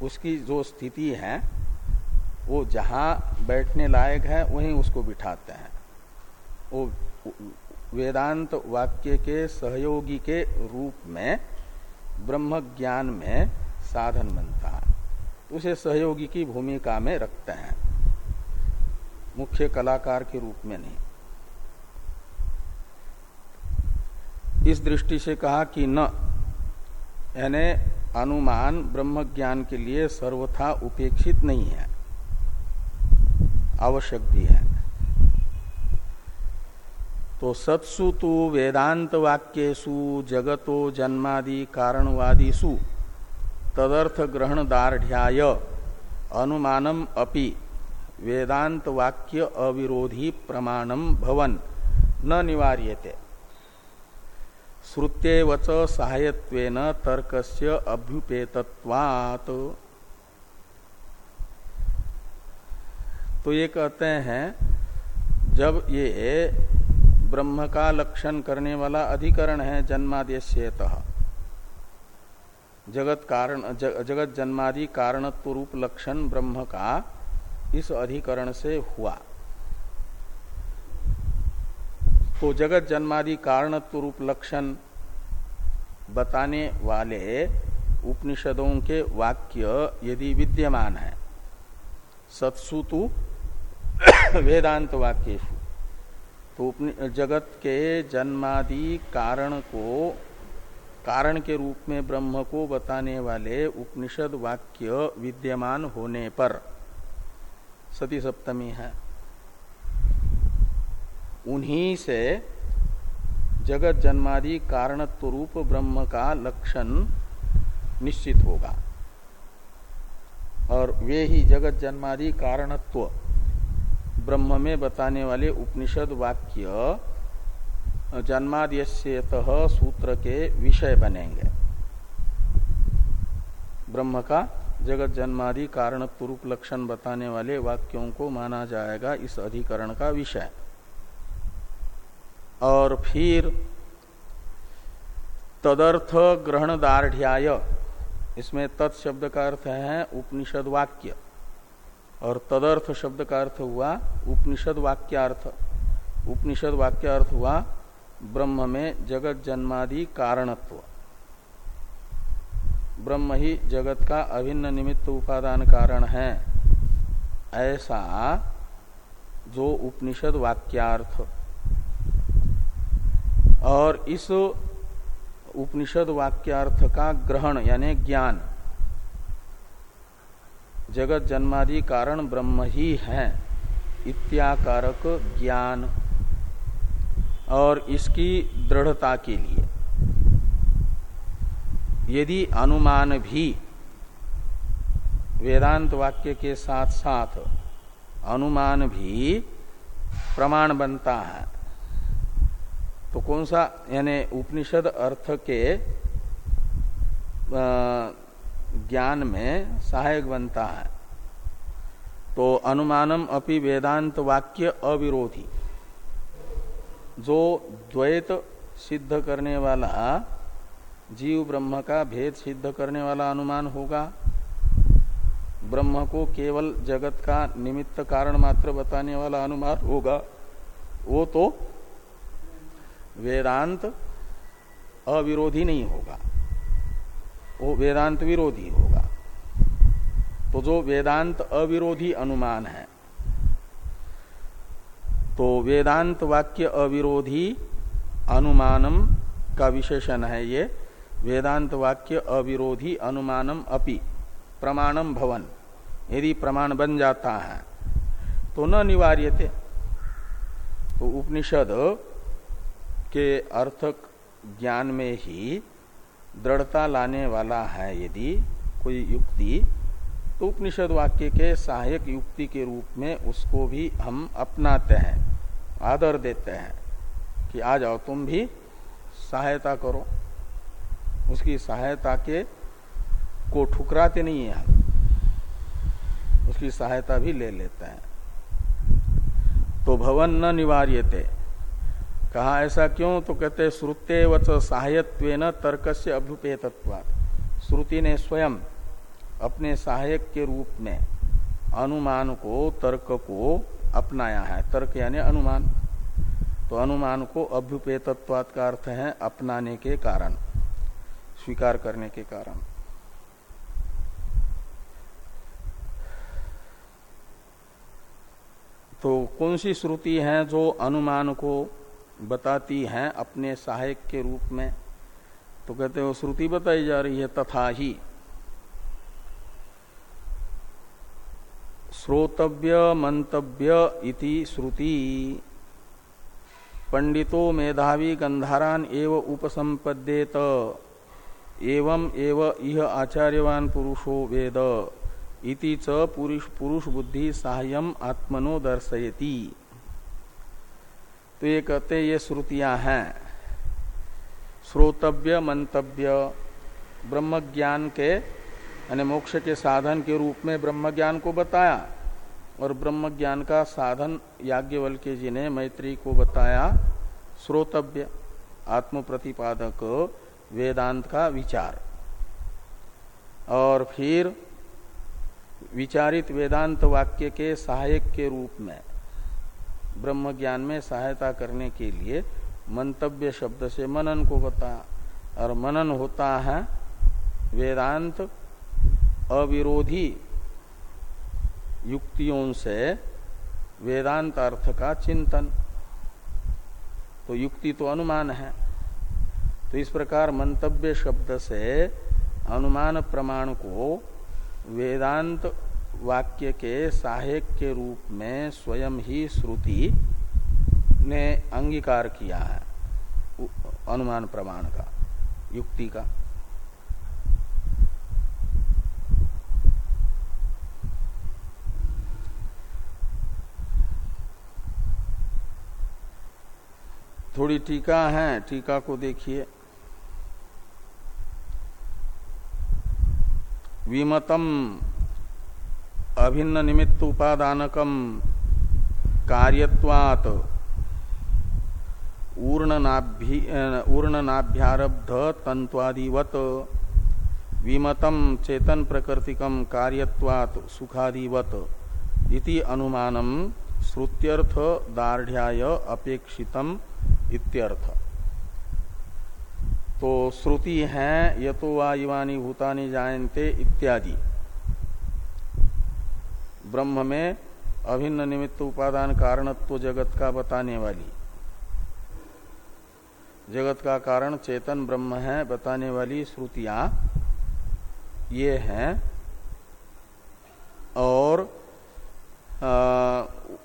उसकी जो स्थिति है, वो जहाँ बैठने लायक है, वहीं उसको बिठाते हैं। वो वेदांत वाक्य के सहयोगी के रूप में ब्रह्म ज्ञान में साधन बनता है। उसे सहयोगी की भूमिका में रखते हैं। मुख्य कलाकार के रूप में नहीं। इस दृष्टि से कहा कि न, यानी अनुमान ब्रह्म ज्ञान के लिए सर्वथा उपेक्षित नहीं है। आवश्यक भी है। तो सत्सु तो वेदांत वाक्यसु जगतो जन्मादि कारणवादीसु तदर्थ ग्रहण दार्ढ़ अनुमानम अपि वेदांत वाक्य अविरोधी प्रमाणम भवन, न निवार्यते। श्रुत्यवच सहायत्वेन तर्कस्य अभ्युपेतत्वात्। तो ये कहते हैं, जब ये ब्रह्म का लक्षण करने वाला अधिकरण है जन्मादेश्यत। जगत कारण जग, जगत जन्मादि कारणत्व रूप लक्षण ब्रह्म का इस अधिकरण से हुआ। तो जगत जन्मादि कारणत्व रूप लक्षण बताने वाले उपनिषदों के वाक्य यदि विद्यमान है सत्सुतु वेदांत वाक्य तो जगत के जन्मादि कारण को, कारण के रूप में ब्रह्म को बताने वाले उपनिषद वाक्य विद्यमान होने पर, सती सप्तमी है। उन्हीं से जगत जन्मादि कारणत्व रूप ब्रह्म का लक्षण निश्चित होगा। और वे ही जगत जन्मादि कारणत्व ब्रह्म में बताने वाले उपनिषद वाक्य जन्माद्यत सूत्र के विषय बनेंगे। ब्रह्म का जगत जन्मादि कारण रूप लक्षण बताने वाले वाक्यों को माना जाएगा इस अधिकरण का विषय। और फिर, तदर्थ ग्रहण दार्ढ़ इसमें तत्शब्द का अर्थ है उपनिषद वाक्य। और तदर्थ शब्द का अर्थ हुआ उपनिषद वाक्यार्थ। उपनिषद वाक्यार्थ हुआ ब्रह्म में जगत जन्मादि कारणत्व। ब्रह्म ही जगत का अभिन्न निमित्त उपादान कारण है। ऐसा जो उपनिषद वाक्यार्थ। और इस उपनिषद वाक्यार्थ का ग्रहण यानी ज्ञान जगत जन्मादि कारण ब्रह्म ही है। इत्याकारक ज्ञान और इसकी दृढ़ता के लिए। यदि अनुमान भी वेदांत वाक्य के साथ साथ अनुमान भी प्रमाण बनता है तो कौन सा यानी उपनिषद अर्थ के ज्ञान में सहायक बनता है। तो अनुमानम अपि वेदांत वाक्य अविरोधी। जो द्वैत सिद्ध करने वाला, जीव ब्रह्म का भेद सिद्ध करने वाला अनुमान होगा। ब्रह्म को केवल जगत का निमित्त कारण मात्र बताने वाला अनुमान होगा। वो तो वेदांत अविरोधी नहीं होगा। वो वेदांत विरोधी होगा। तो जो वेदांत अविरोधी अनुमान है तो वेदांत वाक्य अविरोधी अनुमानम का विशेषण है ये। वेदांत वाक्य अविरोधी अनुमानम अपि, प्रमाणम भवन। यदि प्रमाण बन जाता है तो न निवार्यते तो उपनिषद के अर्थक ज्ञान में ही दृढ़ता लाने वाला है यदि कोई युक्ति तो उपनिषद वाक्य के सहायक युक्ति के रूप में उसको भी हम अपनाते हैं, आदर देते हैं, कि आ जाओ तुम भी सहायता करो। उसकी सहायता के को ठुकराते नहीं है। हम उसकी सहायता भी ले लेते हैं। तो भवन न निवार्यते। कहा, ऐसा क्यों? तो कहते, श्रुते वच सहायत्व तर्क से अभ्युपेतत्वात्। श्रुति ने स्वयं अपने सहायक के रूप में अनुमान को, तर्क को अपनाया है। तर्क यानी अनुमान। तो अनुमान को अभ्युपेतत्वात् का अर्थ है अपनाने के कारण, स्वीकार करने के कारण। तो कौन सी श्रुति है जो अनुमान को बताती हैं अपने सहायक के रूप में। तो कहते हो श्रुति बताई जा रही है, तथा ही श्रोतव्य मंतव्य इति श्रुति। पंडितो मेधावी गंधारान एव उपसंपद्येत, एवं एव इह आचार्यवान पुरुषो वेद। इति च पुरुष पुरुष बुद्धि साह्यम आत्मनो श्रोतव्य, मंतव्य ब्रह्म ज्ञान के, यानी मोक्ष के साधन के रूप में ब्रह्म ज्ञान को बताया और ब्रह्म ज्ञान का साधन याज्ञवल्क्य जी ने मैत्री को बताया। श्रोतव्य आत्म प्रतिपादक वेदांत का विचार। और फिर विचारित वेदांत वाक्य के सहायक के रूप में ब्रह्म ज्ञान में सहायता करने के लिए मंतव्य शब्द से मनन को बताया और मनन होता है वेदांत अविरोधी युक्तियों से वेदांत अर्थ का चिंतन। तो युक्ति तो अनुमान है। तो इस प्रकार मंतव्य शब्द से अनुमान प्रमाण को वेदांत वाक्य के सहायक के रूप में स्वयं ही श्रुति ने अंगीकार किया है अनुमान प्रमाण का, युक्ति का। थोड़ी टीका है, टीका को देखिए। विमतम अभिन्न निमित्त उपादानकम कार्यत्वात ऊर्णनाभ्यारब्ध तंत्वादिवत विमतम चेतन प्रकृतिकम कार्यत्वात सुखादिवत इति अनुमानम श्रुत्यर्थ दार्ढ़ अपेक्षितम इत्यर्थ। तो श्रुति है, यतो वा युवानी भूतानी जायन्ते इत्यादि। ब्रह्म में अभिन्न निमित्त उपादान कारणत्व जगत का बताने वाली। जगत का कारण चेतन ब्रह्म है बताने वाली श्रुतियाँ ये हैं। और आ,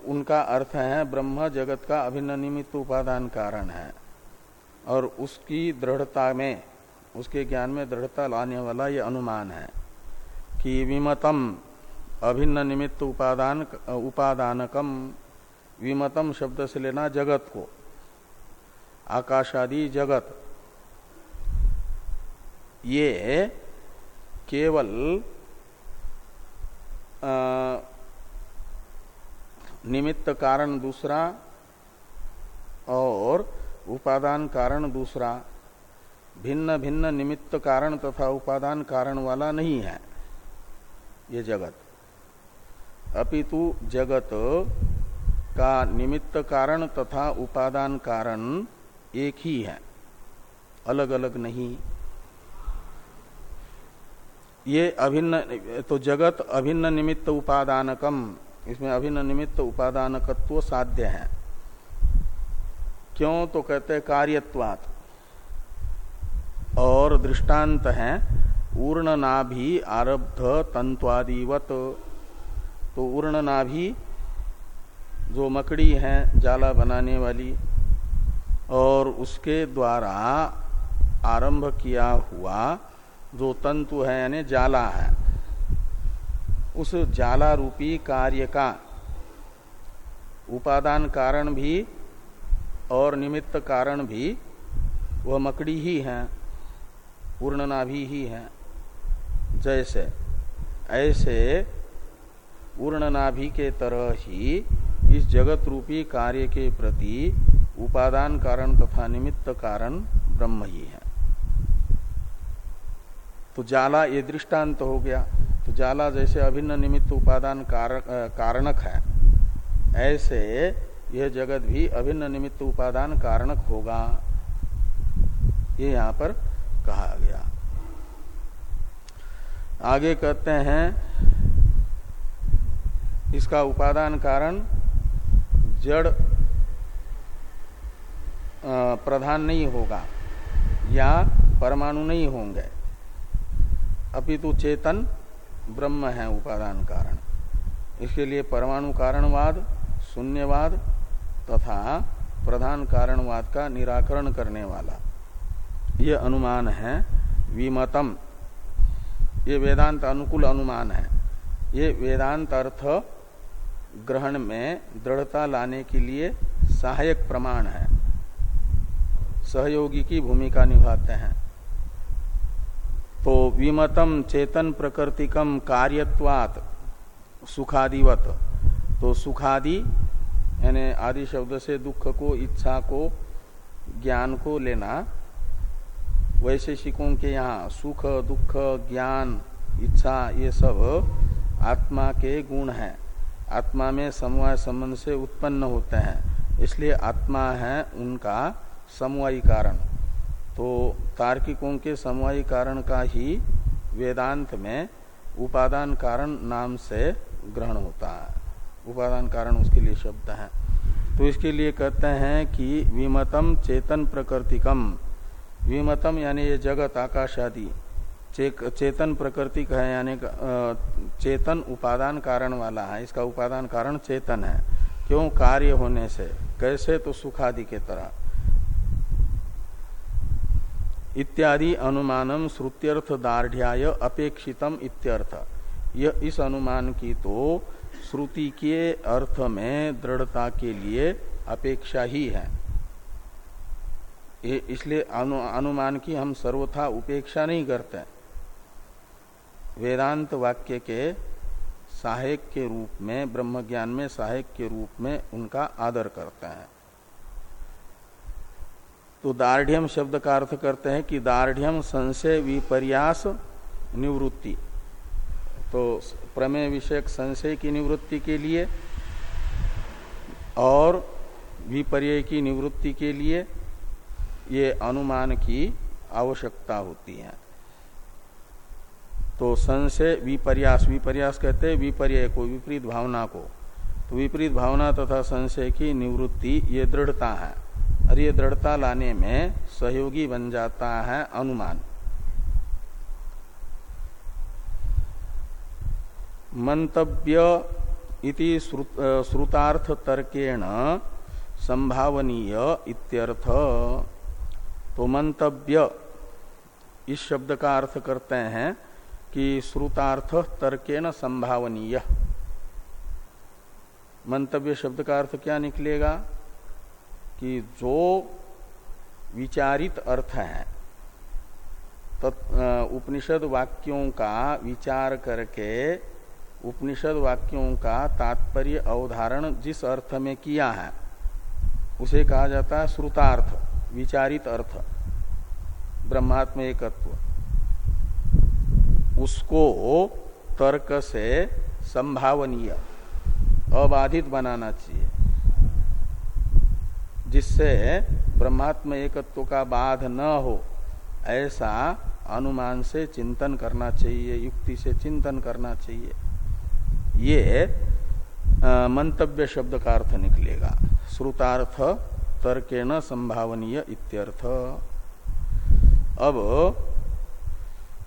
उनका अर्थ है ब्रह्म जगत का अभिन्न निमित्त उपादान कारण है। और उसकी दृढ़ता में उसके ज्ञान में दृढ़ता लाने वाला ये अनुमान है कि विमतम अभिन्न निमित्त उपादान, उपादानकम, विमतम शब्द से लेना जगत को। आकाशादि जगत। ये केवल निमित्त कारण दूसरा और उपादान कारण दूसरा। भिन्न भिन्न निमित्त कारण तथा उपादान कारण वाला नहीं है ये जगत। अपितु जगत का निमित्त कारण तथा उपादान कारण एक ही है। अलग अलग नहीं। ये अभिन्न तो जगत अभिन्न निमित्त उपादानकम, इसमें अभिन्न निमित्त उपादानकत्व साध्य है। क्यों? तो कहते हैं कार्यत्वात। और दृष्टांत है उर्ण नाभि आरब्ध तंत्वादिवत। तो उर्ण नाभि, जो मकड़ी है जाला बनाने वाली, और उसके द्वारा आरंभ किया हुआ जो तंतु है, यानी जाला है, उस जाला रूपी कार्य का उपादान कारण भी और निमित्त कारण भी वह मकड़ी ही है पूर्णनाभि ही है, जैसे, ऐसे पूर्णनाभि के तरह ही इस जगत रूपी कार्य के प्रति उपादान कारण तथा निमित्त कारण ब्रह्म ही है। तो जाला ये दृष्टांत हो गया। तो जाला जैसे अभिन्न निमित्त उपादान कारणक है, ऐसे यह जगत भी अभिन्न निमित्त उपादान कारणक होगा। ये यहाँ पर कहा गया। आगे कहते हैं इसका उपादान कारण जड़ प्रधान नहीं होगा, या परमाणु नहीं होंगे। अपितु चेतन ब्रह्म है उपादान कारण। इसके लिए परमाणु कारणवाद, शून्यवाद तथा प्रधान कारणवाद का निराकरण करने वाला। ये अनुमान है, विमतम। ये वेदांत अनुकूल अनुमान है। ये वेदांत अर्थ ग्रहण में दृढ़ता लाने के लिए सहायक प्रमाण है। सहयोगी की भूमिका निभाते हैं। तो विमतम चेतन प्रकृतिकम कार्यत्वात, सुखादिवत। तो सुखादि, यानी आदि शब्द से दुख को, इच्छा को, ज्ञान को लेना, वैशेषिकों के यहाँ सुख, दुख, ज्ञान, इच्छा, ये सब आत्मा के गुण हैं। आत्मा में समवाय संबंध से उत्पन्न होते हैं। इसलिए आत्मा है उनका समवायी कारण। तो तार्किकों के समवायी कारण का ही वेदांत में उपादान कारण नाम से ग्रहण होता है। उपादान कारण उसके लिए शब्द है। तो इसके लिए कहते हैं कि विमतम चेतन प्रकृतिकम। विमतम यानी ये जगत, आकाश आदि। चेतन प्रकृति का है यानी चेतन उपादान कारण वाला है। इसका उपादान कारण चेतन है। क्यों? कार्य होने से। कैसे? तो सुखादि के तरह। इत्यादि अनुमानम श्रुत्यर्थ दार्ढ़ अपेक्षितम इत्यर्थ। यह इस अनुमान की तो श्रुति के अर्थ में दृढ़ता के लिए अपेक्षा ही है। इसलिए अनु, अनुमान की हम सर्वथा उपेक्षा नहीं करते। वेदांत वाक्य के सहायक के रूप में ब्रह्म ज्ञान में सहायक के रूप में उनका आदर करते हैं। तो दार्ढ़ शब्द का अर्थ करते हैं कि दार्ढ़ संशय विपर्यास निवृत्ति। तो प्रमेय विषयक संशय की निवृत्ति के लिए और विपर्य की निवृत्ति के लिए ये अनुमान की आवश्यकता होती है। तो संशय, विपर्यास विपर्यास कहते हैं, विपर्य को, विपरीत भावना को। तो विपरीत भावना तथा संशय की निवृत्ति, ये दृढ़ता है। और ये दृढ़ता लाने में सहयोगी बन जाता है अनुमान। मंतव्य इति श्रुतार्थ तर्केण संभावनीय इत्यर्थ। तो मंतव्य इस शब्द का अर्थ करते हैं कि श्रुतार्थ तर्केण संभावनीय। मंतव्य शब्द का अर्थ क्या निकलेगा? कि जो विचारित अर्थ है उपनिषद वाक्यों का विचार करके उपनिषद वाक्यों का तात्पर्य अवधारण जिस अर्थ में किया है, उसे कहा जाता है श्रुतार्थ, विचारित अर्थ ब्रह्मात्म एकत्व। उसको तर्क से संभावनीय, अबाधित बनाना चाहिए, जिससे ब्रह्मात्म एकत्व का बाध न हो, ऐसा अनुमान से चिंतन करना चाहिए, युक्ति से चिंतन करना चाहिए। ये मंतव्य शब्द का अर्थ निकलेगा। श्रुतार्थ, तर्केण संभावनीय इत्यर्थ। अब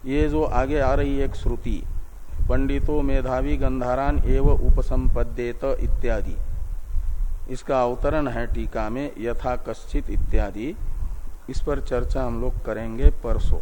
ये जो आगे आ रही एक श्रुति, पंडितो मेधावी गंधारान एवं उपसंपदेत इत्यादि। इसका अवतरण है टीका में, यथा कश्चित इत्यादि। इस पर चर्चा हम लोग करेंगे परसों।